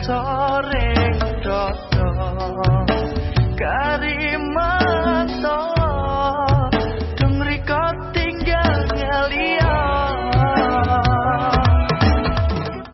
next.